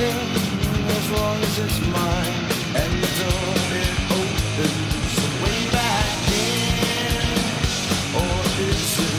filled as long as it's mine. And the door it opens way back in, or is it?